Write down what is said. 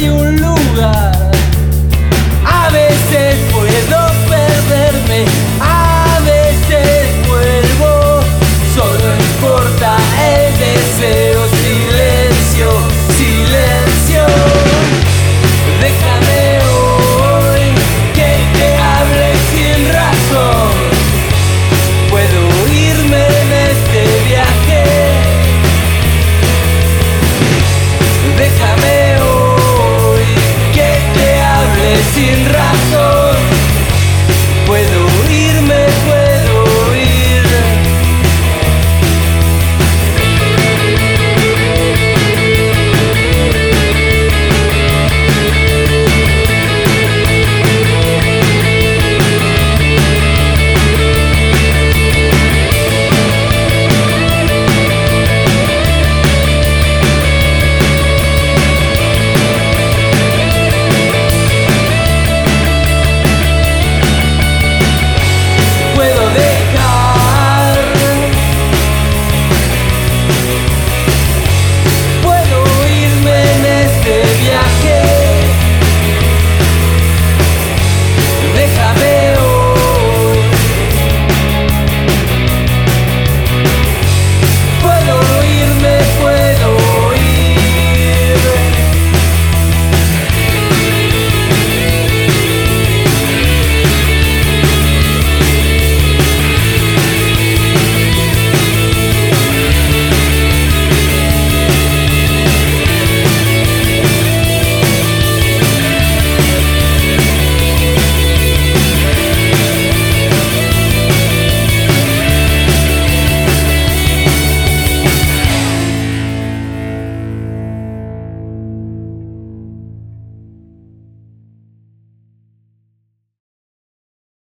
hay un lugar. раз.